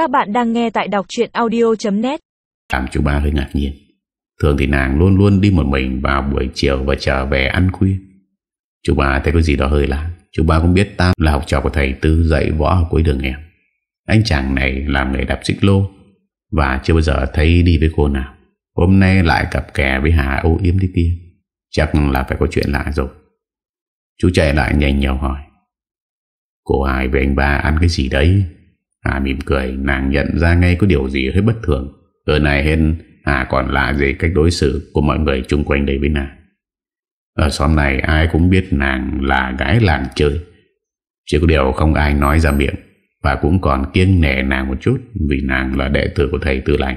Các bạn đang nghe tại đọc chuyện audio.net Làm chú ba hơi ngạc nhiên. Thường thì nàng luôn luôn đi một mình vào buổi chiều và trở về ăn khuya. Chú ba thấy có gì đó hơi lạ. Chú ba cũng biết Tam là học trò của thầy Tư dạy võ ở cuối đường hẻm Anh chàng này làm nghề đạp xích lô Và chưa bao giờ thấy đi với cô nào. Hôm nay lại cặp kè với Hà ô yếm đi kia. Chắc là phải có chuyện lạ rồi. Chú chạy lại nhanh nhau hỏi. Cô ai với anh ba ăn cái gì đấy? Hà mỉm cười, Nàng nhận ra ngay có điều gì hơi bất thường. Ở này hên Hà còn lạ gì cách đối xử Của mọi người chung quanh đây với nàng? Ở xóm này, ai cũng biết nàng Là gái làng chơi. Chỉ có điều không ai nói ra miệng, Và cũng còn kiêng nẻ nàng một chút, Vì nàng là đệ tử của thầy Tư Lành.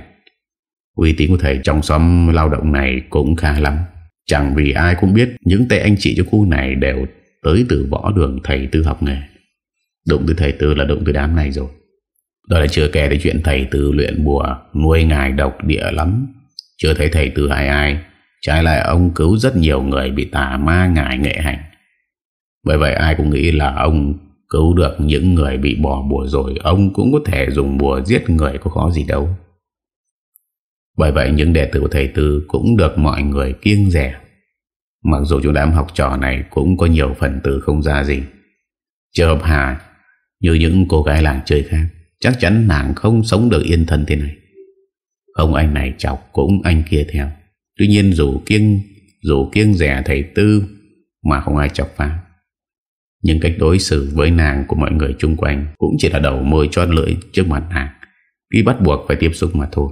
Uy tín của thầy trong xóm lao động này Cũng khá lắm. Chẳng vì ai cũng biết Những tay anh chị cho khu này đều Tới từ võ đường thầy Tư học nghề. Đụng từ thầy Tư là đụng từ đám này rồi. Đó là chưa kể đến chuyện thầy Tư luyện bùa, Nuôi ngài độc địa lắm. Chưa thấy thầy Tư hại ai, Trái lại ông cứu rất nhiều người Bị tà ma ngài nghệ hành. Bởi vậy ai cũng nghĩ là ông Cứu được những người bị bỏ bùa rồi, Ông cũng có thể dùng bùa giết người Có khó gì đâu. Bởi vậy những đệ tử của thầy Tư Cũng được mọi người kiêng rẻ. Mặc dù chúng đám học trò này Cũng có nhiều phần tử không ra gì, chưa hợp Hà như những cô gái làng chơi khác. Chắc chắn nàng không sống được yên thân thế này. Không, anh này chọc Cũng anh kia theo. Tuy nhiên dù kiêng Dù kiêng rẻ thầy tư Mà không ai chọc phá. Nhưng cách đối xử với nàng của mọi người chung quanh Cũng chỉ là đầu môi cho lưỡi trước mặt nàng. Khi bắt buộc phải tiếp xúc mà thôi.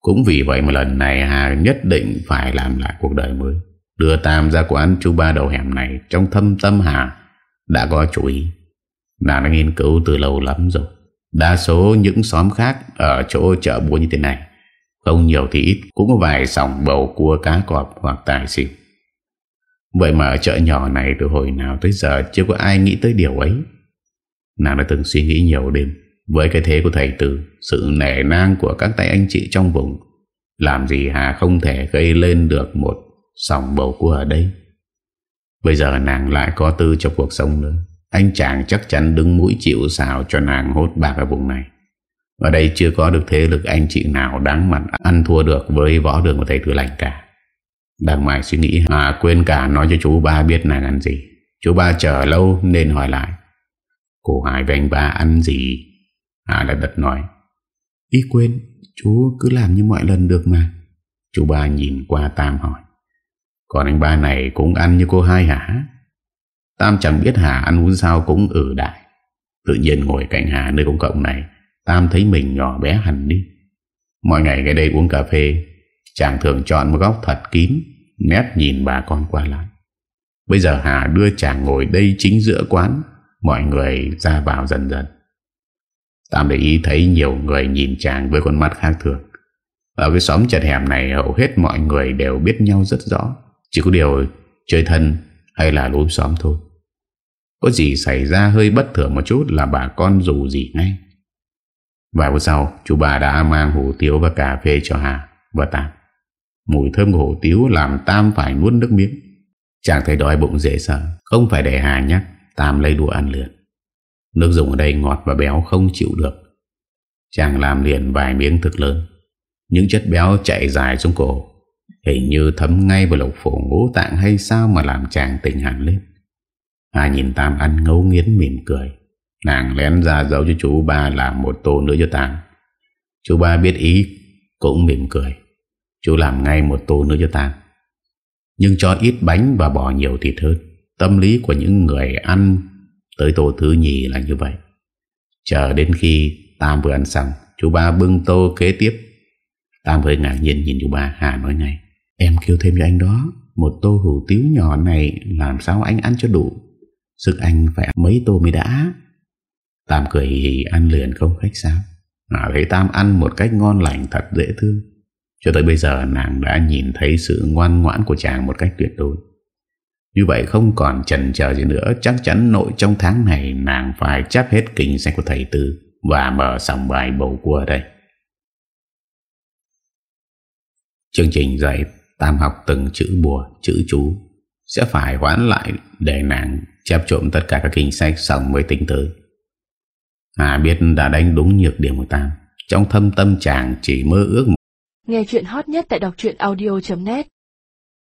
Cũng vì vậy mà lần này Hà nhất định phải làm lại cuộc đời mới. Đưa Tam ra quán chú ba đầu hẻm này Trong thâm tâm Hà Đã có chú ý. Nàng đã nghiên cứu từ lâu lắm rồi. Đa số những xóm khác Ở chỗ chợ buôn như thế này, Không nhiều thì ít, Cũng có vài sòng bầu cua cá cọp hoặc tài xỉu. Vậy mà ở chợ nhỏ này Từ hồi nào tới giờ Chưa có ai nghĩ tới điều ấy. Nàng đã từng suy nghĩ nhiều đêm Với cái thế của thầy Tử, Sự nể nang của các tay anh chị trong vùng. Làm gì Hà không thể gây lên được Một sòng bầu cua ở đây? Bây giờ nàng lại có tư cho cuộc sống nữa anh chàng chắc chắn đứng mũi chịu xào cho nàng hốt bạc ở vùng này. Ở đây chưa có được thế lực anh chị nào đáng mặt ăn thua được với võ đường của thầy Tư Lành cả. Đằng Mai suy nghĩ Hà quên cả, nói cho chú ba biết nàng ăn gì. Chú ba chờ lâu nên hỏi lại. Cô Hải với anh ba, ăn gì? Hà đã bật nói, Ý quên, Chú cứ làm như mọi lần được mà. Chú ba nhìn qua Tam hỏi, Còn anh ba này cũng ăn như cô hai hả? Tam chẳng biết Hà ăn uống sao cũng ử đại. Tự nhiên ngồi cạnh Hà nơi công cộng này, Tam thấy mình nhỏ bé hẳn đi. Mọi ngày cái đây uống cà phê, Chàng thường chọn một góc thật kín, Nét nhìn bà con qua lại. Bây giờ Hà đưa chàng ngồi đây chính giữa quán, Mọi người ra vào dần dần. Tam để ý thấy nhiều người nhìn chàng với con mắt khác thường. Ở cái xóm chật hẻm này, Hầu hết mọi người đều biết nhau rất rõ, Chỉ có điều chơi thân hay là lối xóm thôi có gì xảy ra hơi bất thường một chút là bà con dù gì ngay. Vài phút sau, chú bà đã mang hủ tiếu và cà phê cho Hà và Tam. Mùi thơm của hủ tiếu làm Tam phải nuốt nước miếng. Chàng thấy đói bụng dễ sợ, không phải để Hà nhắc, Tam lấy đũa ăn liền. Nước dùng ở đây ngọt và béo không chịu được. Chàng làm liền vài miếng thực lớn. Những chất béo chạy dài xuống cổ, hình như thấm ngay vào lục phủ ngũ tạng hay sao mà làm chàng tỉnh hẳn lên. Hà nhìn Tam ăn ngấu nghiến mỉm cười. Nàng lén ra dấu cho chú ba làm một tô nữa cho Tam. Chú ba biết ý, Cũng mỉm cười. Chú làm ngay một tô nữa cho Tam. Nhưng cho ít bánh và bỏ nhiều thịt hơn. Tâm lý của những người ăn Tới tô thứ nhì là như vậy. Chờ đến khi Tam vừa ăn xong, Chú ba bưng tô kế tiếp. Tam hơi ngạc nhiên nhìn chú ba, Hà nói ngay, Em kêu thêm cho anh đó, Một tô hủ tiếu nhỏ này Làm sao anh ăn cho đủ? Sức anh phải mấy tô mới đã. Tam cười hì ăn liền không khách sao? Hà thấy Tam ăn một cách ngon lành thật dễ thương. Cho tới bây giờ nàng đã nhìn thấy sự ngoan ngoãn của chàng một cách tuyệt đối. Như vậy không còn chần chờ gì nữa Chắc chắn nội trong tháng này nàng phải chấp hết kinh sách của thầy Tư Và mở sòng bài bầu cua đây. Chương trình dạy Tam học từng chữ bùa, chữ chú. Sẽ phải hoãn lại để nàng chép trộm tất cả các kinh sách xong mới tính tới. Hà biết đã đánh đúng nhược điểm của Tam Trong thâm tâm chàng chỉ mơ ước Nghe chuyện hot nhất tại đọc audio.net